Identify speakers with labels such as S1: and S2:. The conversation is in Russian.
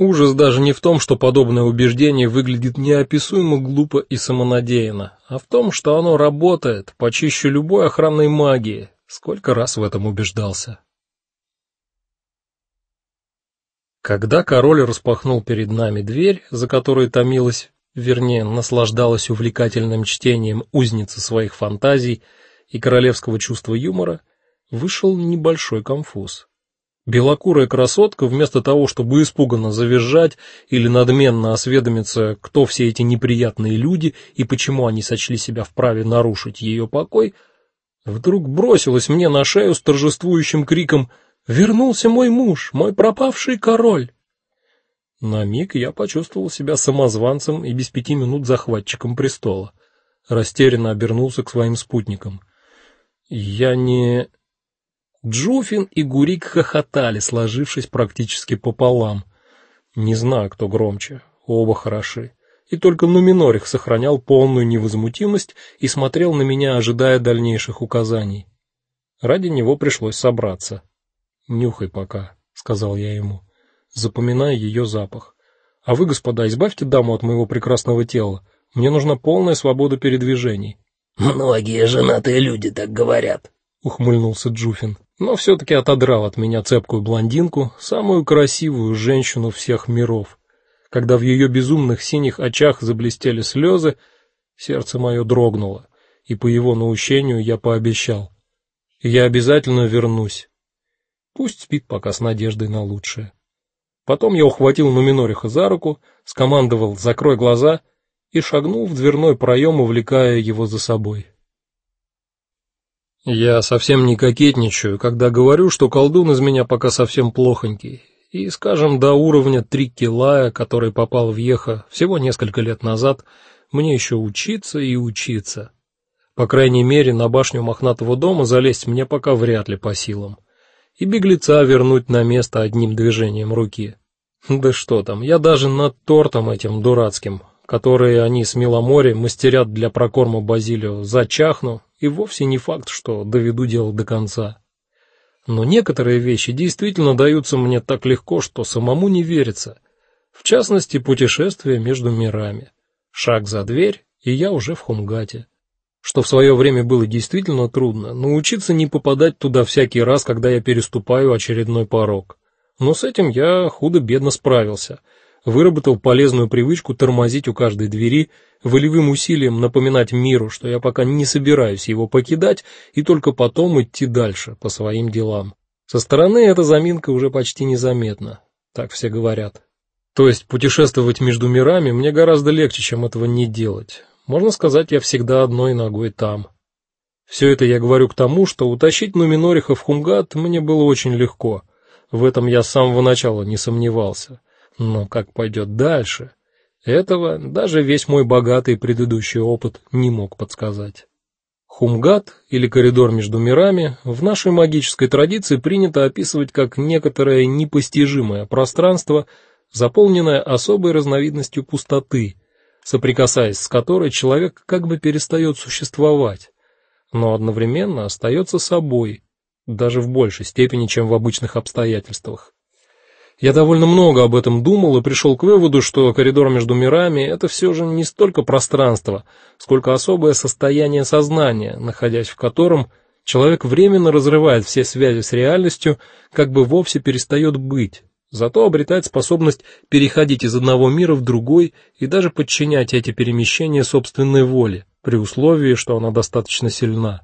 S1: Ужас даже не в том, что подобное убеждение выглядит неописуемо глупо и самонадеянно, а в том, что оно работает почище любой охранной магии. Сколько раз в этом убеждался. Когда король распахнул перед нами дверь, за которой томилась, вернее, наслаждалась увлекательным чтением узница своих фантазий и королевского чувства юмора, вышел небольшой конфуз. Белокурая красотка, вместо того, чтобы испуганно завизжать или надменно осведомиться, кто все эти неприятные люди и почему они сочли себя вправе нарушить ее покой, вдруг бросилась мне на шею с торжествующим криком: "Вернулся мой муж, мой пропавший король!" На миг я почувствовал себя самозванцем и без пяти минут захватчиком престола. Растерянно обернулся к своим спутникам. Я не Джуфин и Гурик хохотали, сложившись практически пополам. Не знаю, кто громче. Оба хороши. И только Нуминорих сохранял полную невозмутимость и смотрел на меня, ожидая дальнейших указаний. Ради него пришлось собраться. "Нюхай пока", сказал я ему, запоминая ее запах. "А вы, господа, избавьте даму от моего прекрасного тела. Мне нужна полная свобода передвижений".
S2: Многие женатые люди так говорят,
S1: ухмыльнулся Джуфин но все таки отодрал от меня цепкую блондинку, самую красивую женщину всех миров. Когда в ее безумных синих очах заблестели слезы, сердце мое дрогнуло, и по его наущению я пообещал: я обязательно вернусь. Пусть спит пока с надеждой на лучшее. Потом я ухватил Нуминориха за руку, скомандовал: "Закрой глаза" и шагнул в дверной проем, увлекая его за собой. Я совсем не кокетничаю, когда говорю, что колдун из меня пока совсем плохонький. И, скажем, до уровня Триккилая, который попал в Еха всего несколько лет назад, мне еще учиться и учиться. По крайней мере, на башню мохнатого дома залезть мне пока вряд ли по силам. И беглеца вернуть на место одним движением руки. Да что там, я даже над тортом этим дурацким, который они с Миломори мастерят для прокорма Базилио, зачахну и вовсе не факт, что доведу дело до конца. Но некоторые вещи действительно даются мне так легко, что самому не верится. В частности, путешествие между мирами. Шаг за дверь, и я уже в Хумгате. Что в свое время было действительно трудно, научиться не попадать туда всякий раз, когда я переступаю очередной порог. Но с этим я худо-бедно справился выработал полезную привычку тормозить у каждой двери, волевым усилием напоминать миру, что я пока не собираюсь его покидать и только потом идти дальше по своим делам. Со стороны эта заминка уже почти незаметна, так все говорят. То есть путешествовать между мирами мне гораздо легче, чем этого не делать. Можно сказать, я всегда одной ногой там. Все это я говорю к тому, что утащить Нуминориха в Хумгат мне было очень легко. В этом я с самого начала не сомневался. Но как пойдет дальше, этого даже весь мой богатый предыдущий опыт не мог подсказать. Хумгат или коридор между мирами в нашей магической традиции принято описывать как некоторое непостижимое пространство, заполненное особой разновидностью пустоты, соприкасаясь с которой человек как бы перестает существовать, но одновременно остается собой, даже в большей степени, чем в обычных обстоятельствах. Я довольно много об этом думал и пришел к выводу, что коридор между мирами это все же не столько пространство, сколько особое состояние сознания, находясь в котором человек временно разрывает все связи с реальностью, как бы вовсе перестает быть. Зато обретает способность переходить из одного мира в другой и даже подчинять эти перемещения собственной воле, при условии, что она достаточно сильна.